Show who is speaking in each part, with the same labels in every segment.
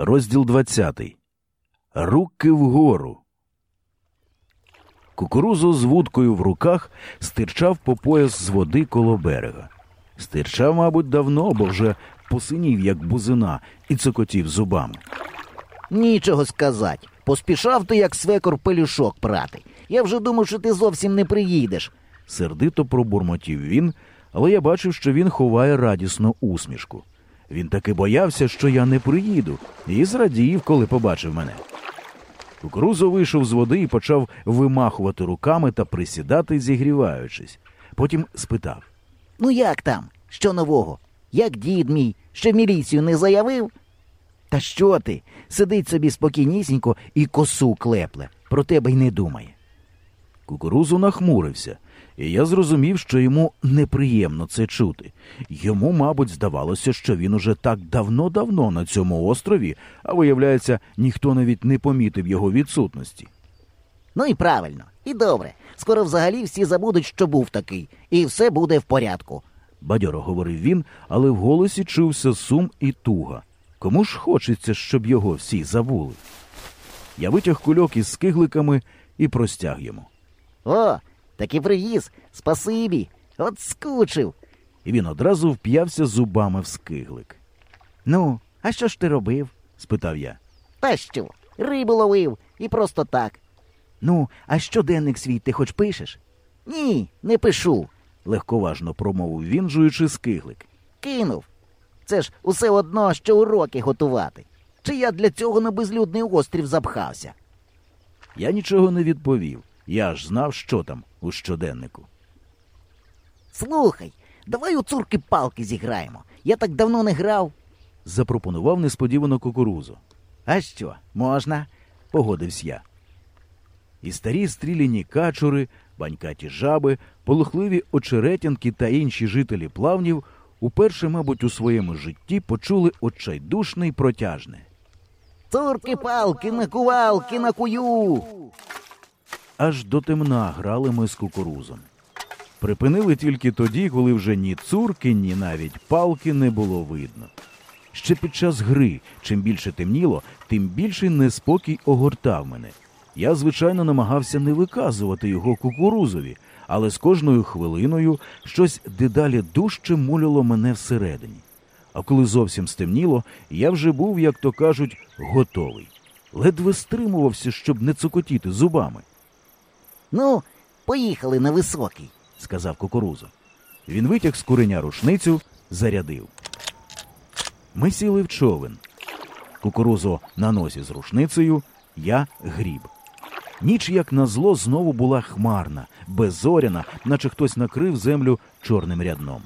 Speaker 1: Розділ 20. Руки вгору. Кукурузо з вудкою в руках стирчав по пояс з води коло берега. Стирчав, мабуть, давно, бо вже посинів, як бузина, і цокотів зубами.
Speaker 2: Нічого сказать. Поспішав ти, як свекор пелюшок прати. Я вже думав, що ти зовсім не приїдеш.
Speaker 1: Сердито пробурмотів він, але я бачив, що він ховає радісну усмішку. Він таки боявся, що я не приїду, і зрадів, коли побачив мене. Кукурузо вийшов з води і почав вимахувати руками та присідати, зігріваючись. Потім спитав.
Speaker 2: Ну як там? Що нового? Як дід мій, що в міліцію не заявив? Та що ти? Сидить собі спокійнісінько і косу клепле. Про тебе й не думає.
Speaker 1: Кукурузу нахмурився, і я зрозумів, що йому неприємно це чути. Йому, мабуть, здавалося, що він уже так давно-давно на цьому острові, а виявляється, ніхто навіть не помітив його відсутності.
Speaker 2: Ну і правильно, і добре. Скоро взагалі всі забудуть, що був такий, і все буде в порядку.
Speaker 1: Бадьоро говорив він, але в голосі чувся сум і туга. Кому ж хочеться, щоб його всі забули? Я витяг кульок із скигликами і простяг йому.
Speaker 2: О, таки привіз. Спасибі. От скучив.
Speaker 1: І він одразу вп'явся зубами в скиглик.
Speaker 2: Ну, а що ж ти робив?
Speaker 1: спитав я.
Speaker 2: Та що? Рибу ловив і просто так. Ну, а щоденник свій ти хоч пишеш? Ні, не пишу.
Speaker 1: легковажно промовив він, жуючи скиглик.
Speaker 2: Кинув. Це ж усе одно, що уроки готувати. Чи я для цього на безлюдний острів запхався?
Speaker 1: Я нічого не відповів. Я ж знав, що там у щоденнику.
Speaker 2: Слухай, давай у цурки палки зіграємо. Я так давно не грав.
Speaker 1: Запропонував несподівано кукурузу.
Speaker 2: А що, можна?
Speaker 1: Погодився я. І старі стріляні качури, банькаті жаби, полохливі очеретянки та інші жителі плавнів уперше, мабуть, у своєму житті почули отчайдушне й протяжне.
Speaker 2: Цурки палки на кувалки на кую.
Speaker 1: Аж до темна грали ми з кукурузом. Припинили тільки тоді, коли вже ні цурки, ні навіть палки не було видно. Ще під час гри, чим більше темніло, тим більший неспокій огортав мене. Я, звичайно, намагався не виказувати його кукурузові, але з кожною хвилиною щось дедалі дужче муляло мене всередині. А коли зовсім стемніло, я вже був, як то кажуть, готовий. Ледве стримувався, щоб не цокотіти зубами.
Speaker 2: Ну, поїхали на високий.
Speaker 1: сказав кукурузо. Він витяг з куреня рушницю, зарядив. Ми сіли в човен. Кукурузо на носі з рушницею, я гріб. Ніч, як назло, знову була хмарна, беззоряна, наче хтось накрив землю чорним рядном.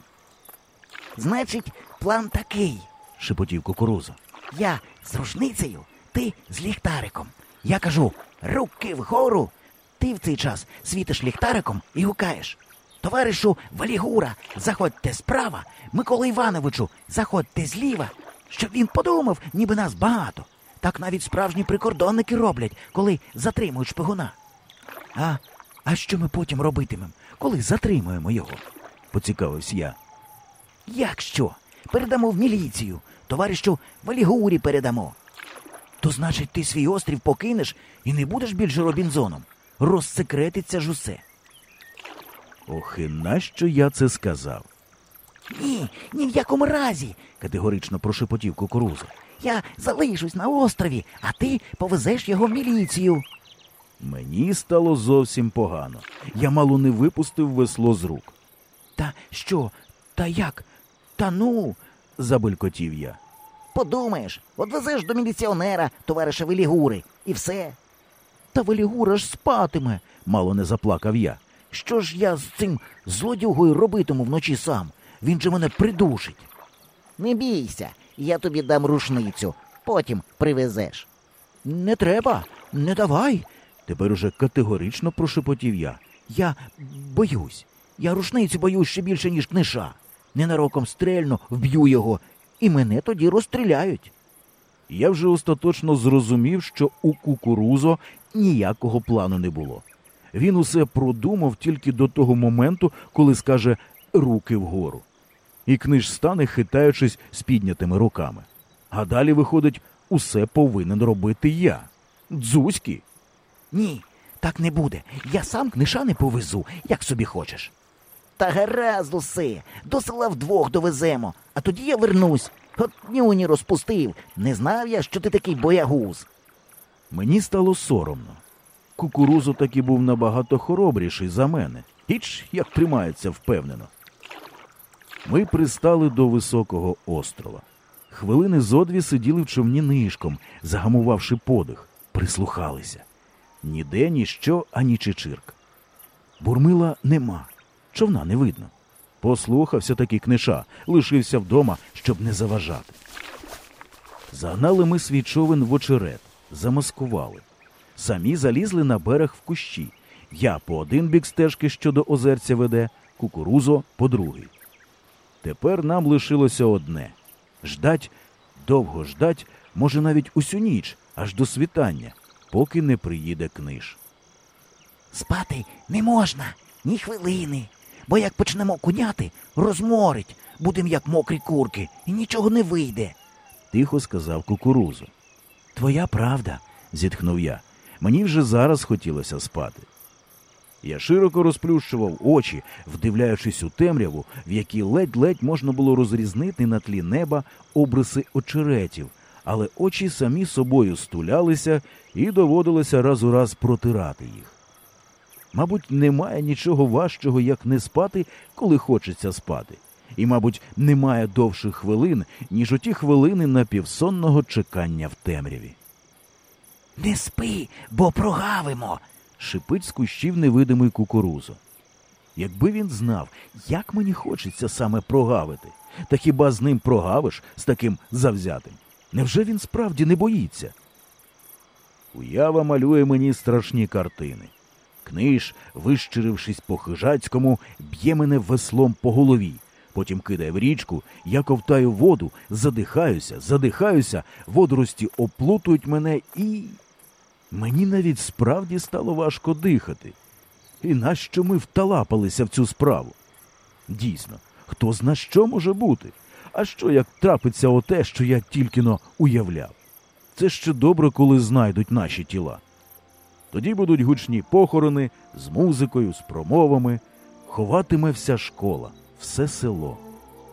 Speaker 2: Значить, план такий.
Speaker 1: Шепотів кукурузо.
Speaker 2: Я з рушницею, ти з ліхтариком. Я кажу руки вгору. Ти в цей час світиш ліхтариком і гукаєш. Товаришу Валігура, заходьте справа, Микола Івановичу, заходьте зліва, щоб він подумав, ніби нас багато. Так навіть справжні прикордонники роблять, коли затримують шпигуна. А, а що ми потім робитимемо, коли затримуємо його?
Speaker 1: Поцікавився я.
Speaker 2: Як що? Передамо в міліцію. Товаришу Валігурі передамо. То значить, ти свій острів покинеш і не будеш більше Робінзоном. Розсекретиться ж усе.
Speaker 1: Ох, і нащо я це сказав?
Speaker 2: Ні, ні в якому разі.
Speaker 1: категорично прошепотів кукурузо.
Speaker 2: Я залишусь на острові, а ти повезеш його в міліцію.
Speaker 1: Мені стало зовсім погано. Я мало не випустив весло з рук.
Speaker 2: Та що? Та як? Та ну,
Speaker 1: Забелькотів я.
Speaker 2: подумаєш, одвезеш до міліціонера, товариша Велігури, і все. Та Велігура ж спатиме.
Speaker 1: Мало не заплакав я.
Speaker 2: Що ж я з цим злодюгою робитиму вночі сам? Він же мене придушить. Не бійся, я тобі дам рушницю, потім привезеш. Не треба, не давай.
Speaker 1: Тепер уже категорично прошепотів я.
Speaker 2: Я боюсь. Я рушницю боюсь ще більше, ніж книша. Ненароком стрельну, вб'ю його, і мене тоді розстріляють.
Speaker 1: Я вже остаточно зрозумів, що у кукурузо ніякого плану не було. Він усе продумав тільки до того моменту, коли скаже руки вгору. І книж стане, хитаючись з піднятими руками. А далі, виходить, усе повинен робити я. Дзузьки.
Speaker 2: Ні, так не буде. Я сам книша не повезу, як собі хочеш. Та гаразд усе, до села вдвох довеземо, а тоді я вернусь. От нюні розпустив. Не знав я, що ти такий боягуз.
Speaker 1: Мені стало соромно. Кукурузо таки був набагато хоробріший за мене. Іч як тримається впевнено. Ми пристали до високого острова. Хвилини зодві сиділи в човні нишком, загамувавши подих, прислухалися. Ніде ніщо, ані чечирк. Бурмила нема, човна не видно. Послухався таки книша, лишився вдома, щоб не заважати. Загнали ми свій човен в очерет, замаскували. Самі залізли на берег в кущі. Я по один бік стежки, що до озерця веде, кукурузо по другий. Тепер нам лишилося одне ждать, довго ждать, може навіть усю ніч, аж до світання, поки не приїде книж.
Speaker 2: Спати не можна, ні хвилини. Бо як почнемо куняти, розморить, будем як мокрі курки, і нічого не вийде.
Speaker 1: тихо сказав кукурузо. Твоя правда, зітхнув я. Мені вже зараз хотілося спати. Я широко розплющував очі, вдивляючись у темряву, в якій ледь-ледь можна було розрізнити на тлі неба обриси очеретів, але очі самі собою стулялися і доводилося раз у раз протирати їх. Мабуть, немає нічого важчого, як не спати, коли хочеться спати. І, мабуть, немає довших хвилин, ніж оті хвилини напівсонного чекання в темряві.
Speaker 2: Не спи, бо прогавимо.
Speaker 1: Шипить з кущів невидимий кукурузо. Якби він знав, як мені хочеться саме прогавити, та хіба з ним прогавиш з таким завзятим? Невже він справді не боїться? Уява малює мені страшні картини. Книж, вищирившись по хижацькому, б'є мене веслом по голові. Потім кидає в річку, я ковтаю воду, задихаюся, задихаюся, водорості оплутують мене і. Мені навіть справді стало важко дихати. І нащо ми вталапалися в цю справу? Дійсно, хто зна що може бути? А що як трапиться оте, що я тільки но уявляв? Це ще добре, коли знайдуть наші тіла. Тоді будуть гучні похорони з музикою, з промовами, ховатиме вся школа, все село.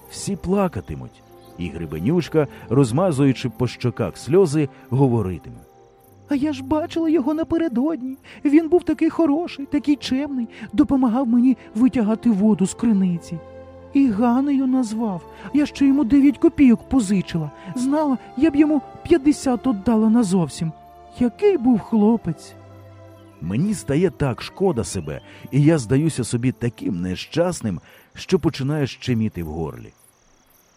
Speaker 1: Всі плакатимуть, і грибенючка, розмазуючи по щоках сльози, говоритиме.
Speaker 3: А я ж бачила його напередодні. Він був такий хороший, такий чемний, допомагав мені витягати воду з криниці. І Ганею назвав. Я ще йому дев'ять копійок позичила. Знала, я б йому п'ятдесят отдала назовсім. Який був хлопець.
Speaker 1: Мені стає так шкода себе, і я здаюся собі таким нещасним, що починає щеміти в горлі.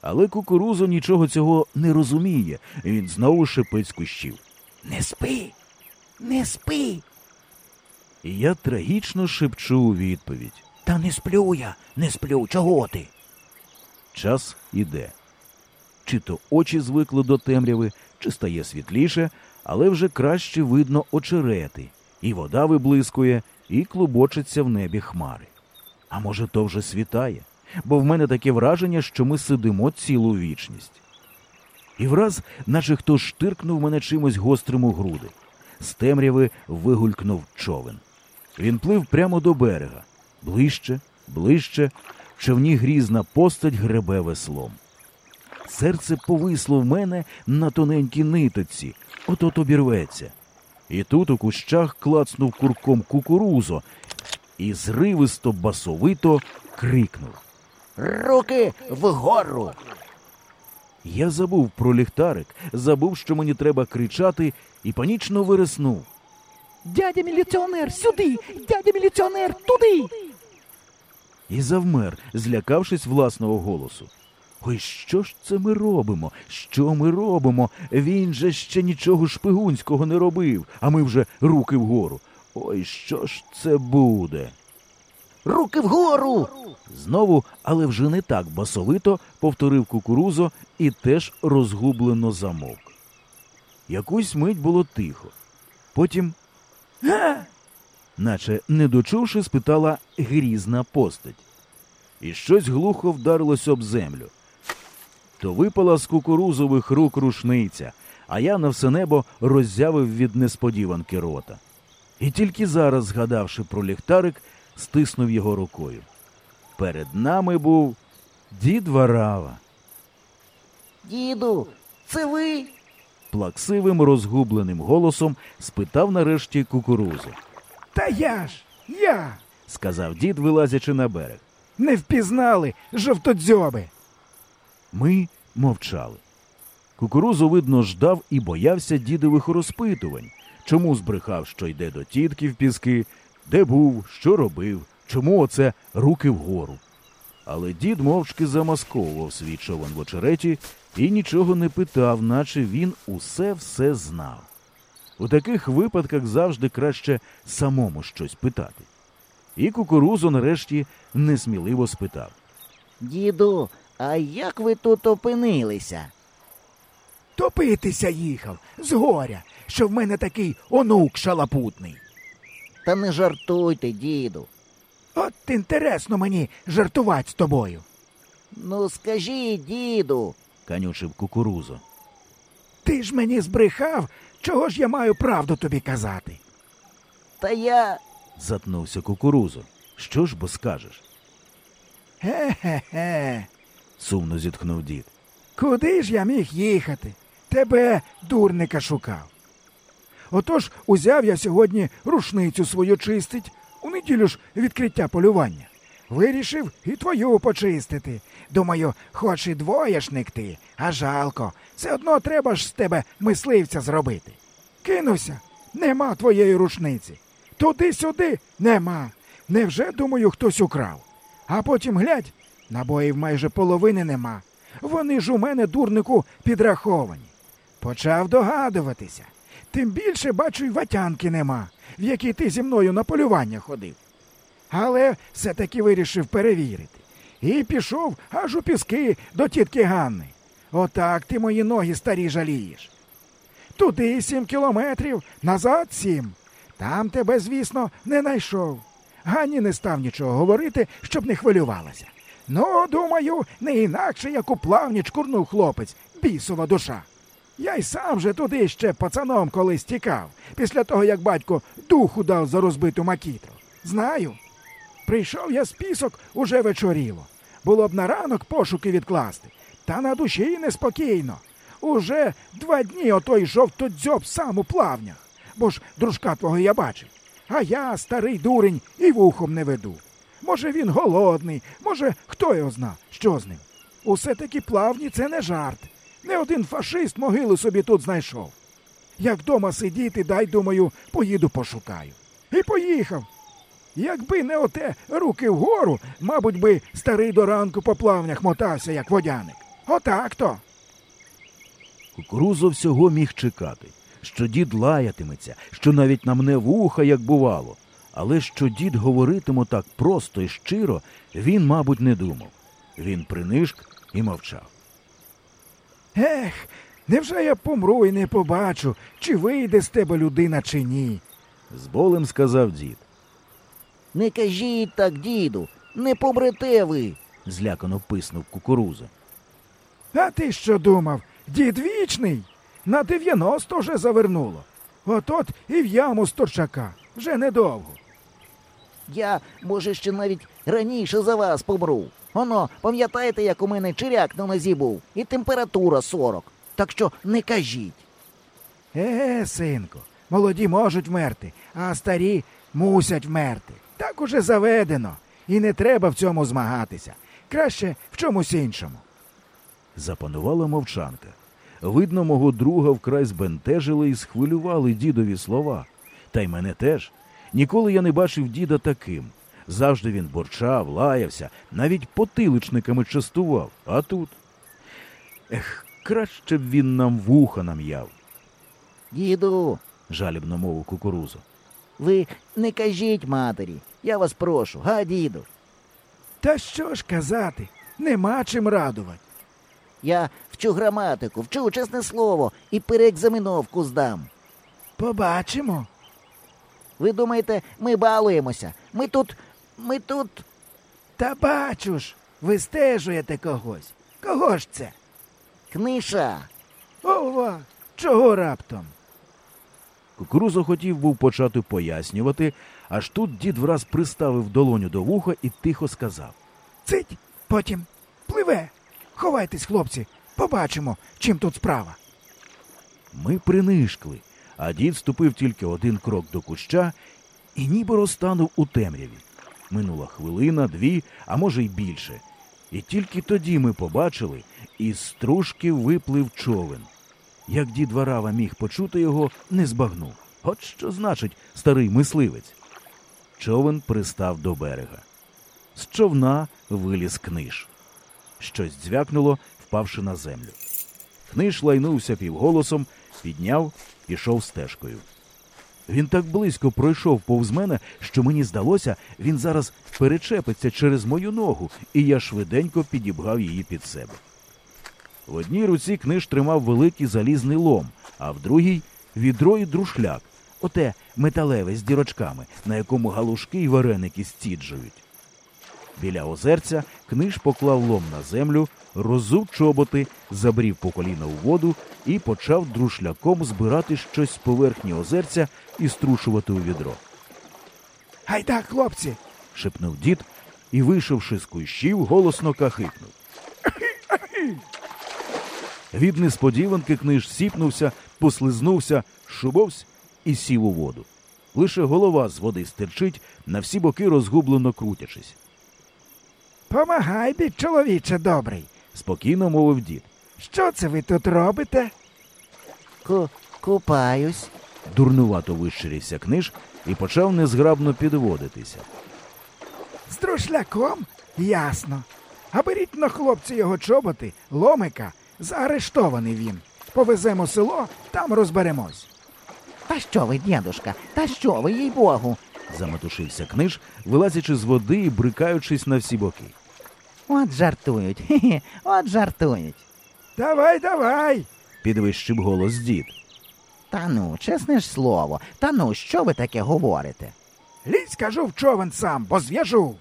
Speaker 1: Але кукурузо нічого цього не розуміє, і він знову шипить з кущів.
Speaker 2: Не спи, не спи.
Speaker 1: І я трагічно шепчу у відповідь.
Speaker 2: Та не сплю я, не сплю. Чого ти?
Speaker 1: Час іде. Чи то очі звикли до темряви, чи стає світліше, але вже краще видно очерети, і вода виблискує, і клубочиться в небі хмари. А може, то вже світає, бо в мене таке враження, що ми сидимо цілу вічність. І враз, наче хто штиркнув мене чимось гострим у груди. З темряви вигулькнув човен. Він плив прямо до берега. Ближче, ближче, в човні грізна постать гребе веслом. Серце повисло в мене на тоненькій нитоці, от-от обірветься. І тут у кущах клацнув курком кукурузо і зривисто басовито крикнув.
Speaker 2: Руки вгору.
Speaker 1: Я забув про ліхтарик, забув, що мені треба кричати, і панічно вириснув.
Speaker 3: Дядя міліціонер, сюди! Дядя міліціонер, туди!
Speaker 1: І завмер, злякавшись власного голосу. Ой, що ж це ми робимо? Що ми робимо? Він же ще нічого шпигунського не робив, а ми вже руки вгору. Ой, що ж це буде?
Speaker 2: Руки вгору.
Speaker 1: Знову, але вже не так басовито, повторив кукурузо і теж розгублено замовк. Якусь мить було тихо. Потім,
Speaker 2: Га!
Speaker 1: наче не дочувши, спитала грізна постать. І щось глухо вдарилось об землю. То випала з кукурузових рук рушниця, а я на все небо роззявив від несподіванки рота. І тільки зараз, згадавши про ліхтарик, стиснув його рукою. Перед нами був дід Варава.
Speaker 2: Діду, це ви?
Speaker 1: Плаксивим розгубленим голосом спитав нарешті кукурузу.
Speaker 3: Та я ж, я.
Speaker 1: Сказав дід, вилазячи на берег.
Speaker 3: Не впізнали жовтодзьоби.
Speaker 1: Ми мовчали. Кукурузу, видно, ждав і боявся дідових розпитувань, чому збрехав, що йде до тітки в піски, де був, що робив, чому оце руки вгору. Але дід мовчки замасковував свій човен в очереті і нічого не питав, наче він усе все знав. У таких випадках завжди краще самому щось питати. І кукурузу нарешті несміливо спитав.
Speaker 2: Діду, а як ви тут опинилися?
Speaker 3: Топитися їхав з горя, що в мене такий онук шалапутний.
Speaker 2: Та не жартуйте, діду.
Speaker 3: От інтересно мені жартувати з тобою.
Speaker 2: Ну скажіть, діду.
Speaker 1: канючив кукурузо.
Speaker 3: Ти ж мені збрехав, чого ж я маю правду тобі казати?
Speaker 2: Та я.
Speaker 1: Затнувся кукурузо. Що ж бо скажеш?
Speaker 3: Ге-ге-ге.
Speaker 1: Сумно зітхнув дід.
Speaker 3: Куди ж я міг їхати? Тебе, дурника, шукав. Отож узяв я сьогодні рушницю свою чистить, у неділю ж відкриття полювання. Вирішив і твою почистити. Думаю, хоч і двоєшник ти, а жалко. Все одно треба ж з тебе мисливця зробити. Кинувся, нема твоєї рушниці. Туди-сюди нема. Невже, думаю, хтось украв? А потім глядь, набоїв майже половини нема. Вони ж у мене, дурнику, підраховані. Почав догадуватися. Тим більше, бачу, й ватянки нема, в якій ти зі мною на полювання ходив. Але все-таки вирішив перевірити. І пішов аж у піски до тітки Ганни. Отак ти мої ноги старі жалієш. Туди сім кілометрів, назад сім. Там тебе, звісно, не найшов. Ганні не став нічого говорити, щоб не хвилювалася. Ну, думаю, не інакше, як у плавні чкурнув хлопець, бісова душа. Я й сам же туди ще пацаном колись тікав, після того, як батько духу дав за розбиту макітру. Знаю. Прийшов я з пісок уже вечоріло. Було б на ранок пошуки відкласти. Та на душі неспокійно. Уже два дні отой жовтодзьоб сам у плавнях. Бо ж дружка твого я бачив. А я, старий дурень, і вухом не веду. Може, він голодний, може, хто його зна, що з ним. Усе таки плавні це не жарт. Не один фашист могилу собі тут знайшов. Як дома сидіти, дай, думаю, поїду пошукаю. І поїхав. Якби не оте руки вгору, мабуть би старий до ранку по плавнях мотався, як водяник. Отак то.
Speaker 1: Кукурузо всього міг чекати, що дід лаятиметься, що навіть намне вуха, як бувало. Але що дід говоритиме так просто і щиро, він, мабуть, не думав. Він принишк і мовчав.
Speaker 3: Ех, невже я помру і не побачу, чи вийде з тебе людина, чи ні.
Speaker 1: З болем сказав дід.
Speaker 2: Не кажіть так, діду, не помрете ви.
Speaker 1: Злякано писнув кукуруза.
Speaker 3: А ти що думав? Дід вічний? На 90 вже завернуло. От-от і в яму з торчака. Вже недовго.
Speaker 2: Я, може, ще навіть раніше за вас помру. Оно, пам'ятаєте, як у мене чиряк на нозі був, і температура 40. Так що не кажіть.
Speaker 3: Е, синку, молоді можуть вмерти, а старі мусять вмерти. Так уже заведено. І не треба в цьому змагатися. Краще в чомусь іншому.
Speaker 1: Запанувала мовчанка. Видно, мого друга вкрай збентежили і схвилювали дідові слова. Та й мене теж. Ніколи я не бачив діда таким. Завжди він борчав, лаявся, навіть потиличниками частував. А тут. Ех, краще б він нам вуха нам'яв,
Speaker 2: Діду,
Speaker 1: жалібно мовив кукурузо.
Speaker 2: ви не кажіть матері. Я вас прошу, га, діду.
Speaker 3: Та що ж казати? Нема чим радувати.
Speaker 2: Я вчу граматику, вчу чесне слово і переекзаменовку здам.
Speaker 3: Побачимо.
Speaker 2: Ви думаєте, ми балуємося? Ми тут. Ми тут.
Speaker 3: Та бачу ж, вистежуєте когось. Кого ж це?
Speaker 2: Книша.
Speaker 3: Ова,
Speaker 4: Чого раптом?
Speaker 1: Кукурузо хотів був почати пояснювати, аж тут дід враз приставив долоню до вуха і тихо сказав.
Speaker 4: Цить, потім пливе. Ховайтесь, хлопці, побачимо, чим тут справа.
Speaker 1: Ми принишкли, а дід ступив тільки один крок до куща і ніби розтанув у темряві. Минула хвилина, дві, а може й більше. І тільки тоді ми побачили, із стружки виплив човен. Як дід Варава міг почути його, не збагнув. От що значить старий мисливець. Човен пристав до берега. З човна виліз книж. Щось дзвякнуло, впавши на землю. Книж лайнувся півголосом, підняв, пішов стежкою. Він так близько пройшов повз мене, що мені здалося, він зараз перечепиться через мою ногу, і я швиденько підібгав її під себе. В одній руці книж тримав великий залізний лом, а в другій відро і друшляк, оте металеве з дірочками, на якому галушки й вареники стіджують. Біля озерця книж поклав лом на землю, розув чоботи, забрів по коліна у воду і почав друшляком збирати щось з поверхні озерця і струшувати у відро.
Speaker 4: Гайда, хлопці,
Speaker 1: шепнув дід і, вийшовши з кущів, голосно кахикнув. Від несподіванки книж сіпнувся, послизнувся, шубовсь і сів у воду. Лише голова з води стирчить, на всі боки розгублено крутячись.
Speaker 4: помагай, бід чоловіче добрий.
Speaker 1: Спокійно мовив дід.
Speaker 4: Що це ви тут робите?
Speaker 2: Ку купаюсь.
Speaker 1: Дурнувато вищирівся книж і почав незграбно підводитися.
Speaker 4: З друшляком? Ясно. А беріть на хлопці його чоботи, ломика, заарештований він. Повеземо село, там розберемось.
Speaker 2: Та що ви, дідушка, та що ви, їй богу?
Speaker 1: Заметушився книж, вилазячи з води і брикаючись на всі боки.
Speaker 2: От жартують, хе-хе, от жартують.
Speaker 4: Давай, давай.
Speaker 1: Підвищив голос дід.
Speaker 2: Та ну, чесне ж слово, та ну, що ви таке говорите?
Speaker 4: Лізь, кажу, в човен сам, бо зв'яжу.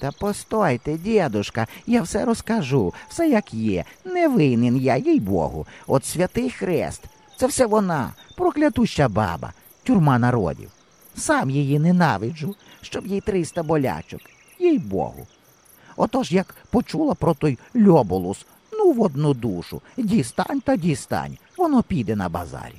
Speaker 2: Та постойте, дідушка, я все розкажу, все як є. Не винен я, їй богу. От святий хрест. Це все вона, проклятуща баба, тюрма народів. Сам її ненавиджу, щоб їй триста болячок, їй богу. Отож, як почула про той льоболус, ну в одну душу, дістань та дістань, воно піде на базарі.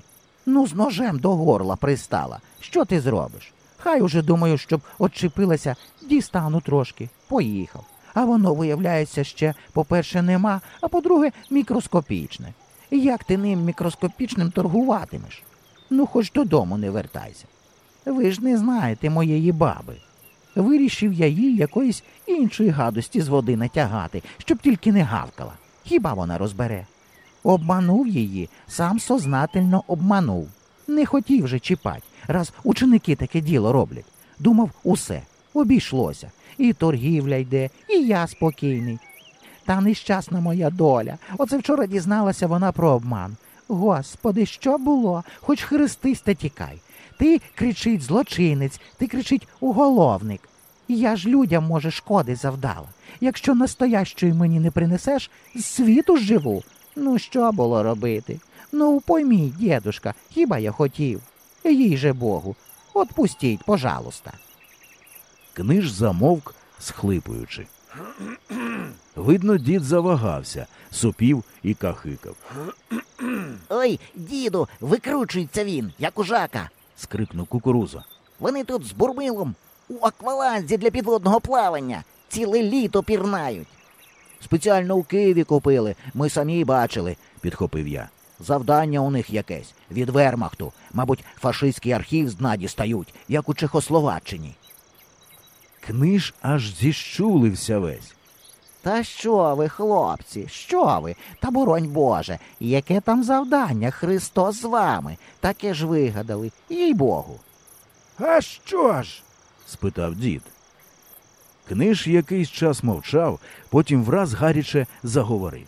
Speaker 2: Ну, з ножем до горла пристала. Що ти зробиш? Хай уже думаю, щоб отчепилася, дістану трошки, поїхав. А воно, виявляється, ще, по-перше, нема, а по-друге, мікроскопічне. Як ти ним мікроскопічним торгуватимеш? Ну, хоч додому не вертайся. Ви ж не знаєте моєї баби. Вирішив я їй якоїсь іншої гадості з води натягати, щоб тільки не гавкала. Хіба вона розбере? Обманув її, сам сознательно обманув. Не хотів же чіпать, раз ученики таке діло роблять. Думав, усе, обійшлося. І торгівля йде, і я спокійний. Та нещасна моя доля. Оце вчора дізналася вона про обман. Господи, що було? Хоч хрестись та тікай. Ти кричить злочинець, ти кричить уголовник. Я ж людям, може, шкоди завдала. Якщо настоящої мені не принесеш, з світу ж живу. Ну, що було робити? Ну, поймій, дідушка, хіба я хотів? Їй же Богу. Отпустіть, пожалуйста.
Speaker 1: Книж замовк, схлипуючи. Видно, дід завагався, сопів і кахикав.
Speaker 2: Ой, діду, викручується він, як ужака.
Speaker 1: Скрикнув кукуруза.
Speaker 2: Вони тут з бурмилом у акваланзі для підводного плавання. Ціле літо пірнають. Спеціально у Києві купили, ми самі бачили,
Speaker 1: підхопив я.
Speaker 2: Завдання у них якесь від вермахту. Мабуть, фашистський архів з дна дістають, як у Чехословаччині.
Speaker 1: Книж аж зіщулився весь.
Speaker 2: Та що ви, хлопці, що ви? Та боронь Боже, яке там завдання? Христос з вами. Таке ж вигадали, їй Богу.
Speaker 4: А що ж?
Speaker 1: спитав дід. Книж якийсь час мовчав, потім враз гаряче заговорив.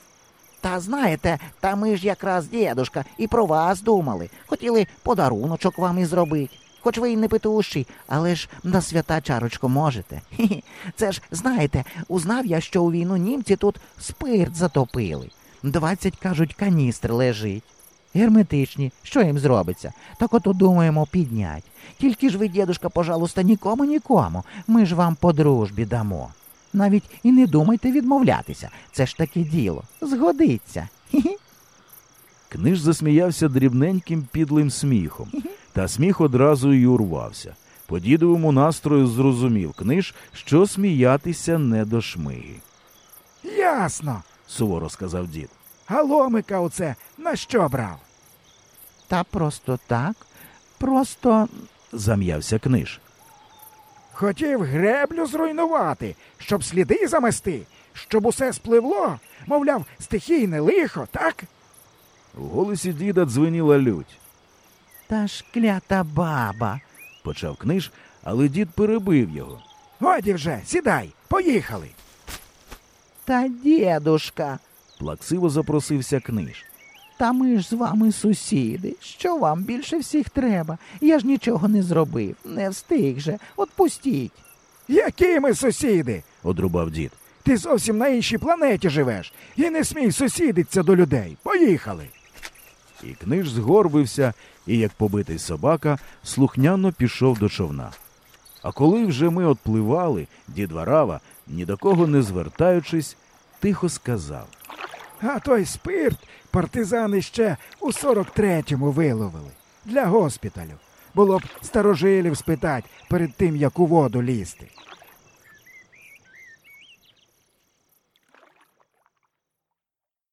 Speaker 2: Та знаєте, та ми ж якраз, дідушка, і про вас думали. Хотіли подаруночок вам і зробити. Хоч ви й не петущий, але ж на свята чарочку можете. Це ж, знаєте, узнав я, що у війну німці тут спирт затопили. Двадцять, кажуть, каністр лежить. герметичні. Що їм зробиться? Так ото думаємо піднять. Тільки ж ви, дідушка, пожалуйста, нікому нікому. Ми ж вам по дружбі дамо. Навіть і не думайте відмовлятися. Це ж таке діло. Згодиться. Хі-хі.
Speaker 1: Книж засміявся дрібненьким підлим сміхом, та сміх одразу й урвався. По дідовому настрою зрозумів книж, що сміятися не до шмиги.
Speaker 3: Ясно.
Speaker 1: суворо сказав дід.
Speaker 3: А ломика оце на що брав?
Speaker 2: Та просто так. Просто
Speaker 1: Зам'явся книж.
Speaker 3: Хотів греблю зруйнувати, щоб сліди замести, щоб усе спливло, мовляв, стихійне лихо, так?
Speaker 1: В голосі діда дзвеніла лють.
Speaker 2: Та ж клята баба.
Speaker 1: Почав книж, але дід перебив його.
Speaker 3: Годі вже, сідай, поїхали.
Speaker 2: Та дідушка.
Speaker 1: Плаксиво запросився книж.
Speaker 2: Та ми ж з вами сусіди. Що вам більше всіх треба? Я ж нічого не зробив, не встиг же. От пустіть.
Speaker 3: Які ми сусіди?
Speaker 1: одрубав дід.
Speaker 3: Ти зовсім на іншій планеті живеш і не смій сусідиться до людей. Поїхали.
Speaker 1: І книж згорбився і, як побитий собака, слухняно пішов до човна. А коли вже ми отпливали, дід Варава, ні до кого не звертаючись, тихо сказав.
Speaker 3: А той спирт партизани ще у 43-му виловили для госпіталю. Було б старожилів спитать перед тим, як у воду лізти.